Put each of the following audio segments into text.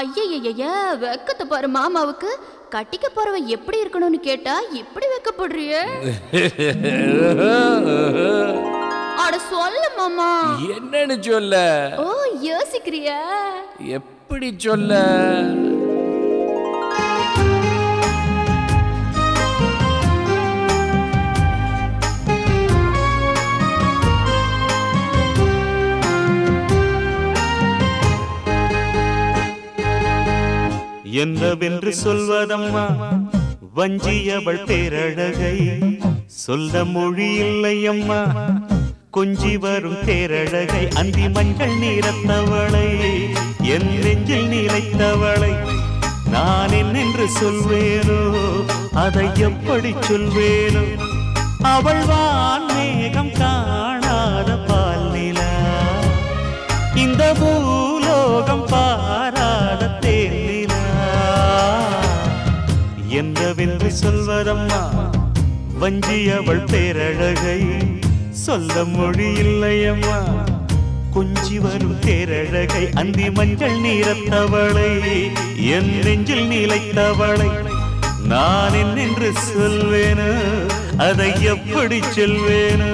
ஐயய்யய்ய வெக்கத்தை பாரு மாமாவுக்கு. கட்டிக்க போறவ எப்படி இருக்கணும்னு கேட்டா இப்படி வெக்கப்படுறியே. அட சொல்ல மாமா. என்னன்னு சொல்ல? ஓ யோசிக்கிறியா. எப்படி சொல்ல? என்னவென்று சொல்வதம்மா? வஞ்சியவள் பேரழகை சொல்ல மொழி இல்லை அம்மா கொஞ்சி வரும் பேரழகை அந்தி மஞ்சள் நீரத்தவளை என் நெஞ்சில் நிலைத்தவளை நான் என்னென்று சொல்வேனோ? அதை எப்படி சொல்வேனோ? அவள் வான் மேகம் காணாத பால் நிலா இந்த பூலோகம் பாராத சுந்தரம்மா வஞ்சி அவள் பேரழகை சொல்ல மொழி இல்லையம்மா கொஞ்சி வரும் தேரழகை அந்தி மஞ்சள் நீரத்தவளை என் நெஞ்சில் நிலைத்தவளை நான் என்னென்று சொல்வேனோ அதை எப்படி சொல்வேனோ?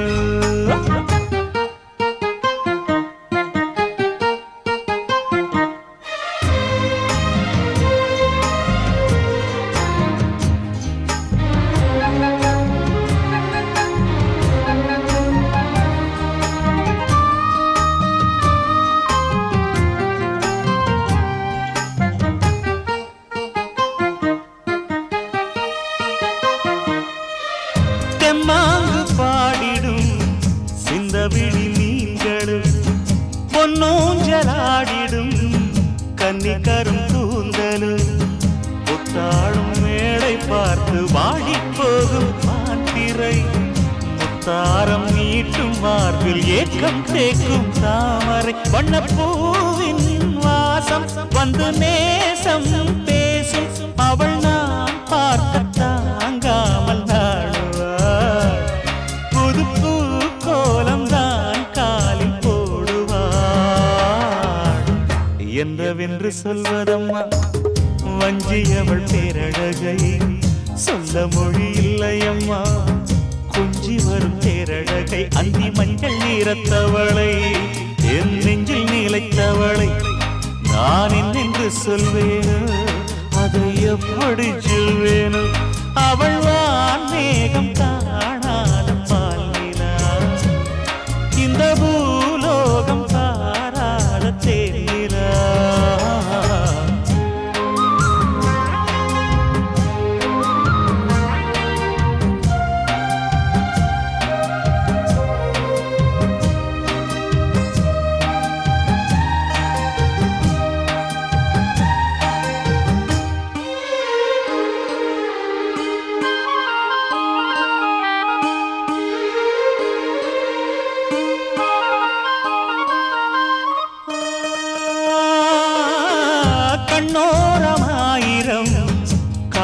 கன்னிக்கரும் கூந்தலும் புத்தாளும் மேடை பார்த்து வாடி போகும் மாத்திரை முத்தாரம் நீட்டும் மார்பில் ஏக்கம் தேக்கும் தாமரை. வண்ணப்பூவின் வாசம் வந்து நேசம் பேசும் என்றவென்று சொல்வதம்மா வஞ்சியவள் பேரழகை சொல்ல மொழி இல்லையம்மா கொஞ்சி வரும் பேரழகை அந்தி மஞ்சள் நீரத்தவளை என் நெஞ்சில் நீளைத்தவளை நான் என்னென்று சொல்வேனோ அதை எப்படி சொல்வேனோ அவள் வானே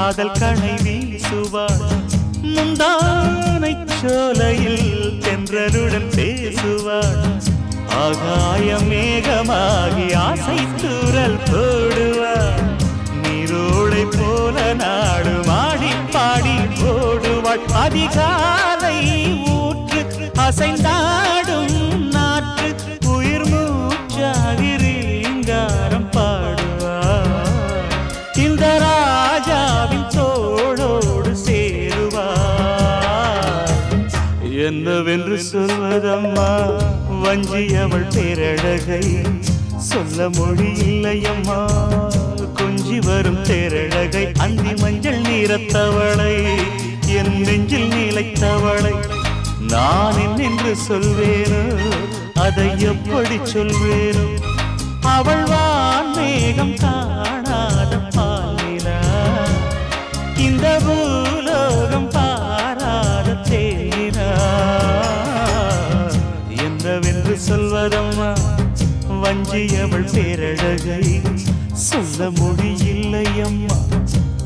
காதல் கணை வீசுவார். முந்தானை சோலையில் தென்றலுடன் பேசுவார். ஆகாய மேகமாகி ஆசை தூரல் போடுவார். நீரோடை போல நாடு மாடி பாடி போடுவாள் அதிகாலை ஊற்று அசைந்தாடும் என்னவென்று சொல்வதம்மா? வஞ்சி அவள் பேரழகை சொல்ல மொழி இல்லையம்மா. கொஞ்சி வரும் பேரழகை அந்தி மஞ்சள் நீரத்தவளை என் நெஞ்சில் நீளைத்தவளை நான் என்னென்று சொல்வேனோ? அதை எப்படி சொல்வேனோ? அவள் வான் மேகம் காணாத பாலினா இந்த பூலோகம் பேரழகை சொல்ல மொழி முடியில்லையம்மா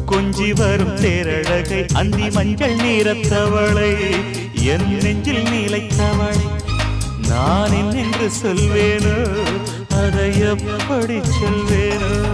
கொஞ்சி வரும் தேரழகை. அந்தி மஞ்சள் நீரத்தவளை என் நெஞ்சில் நீலைத்தவளை. நான் என்று சொல்வேனோ? அதை எப்படி சொல்வேனோ?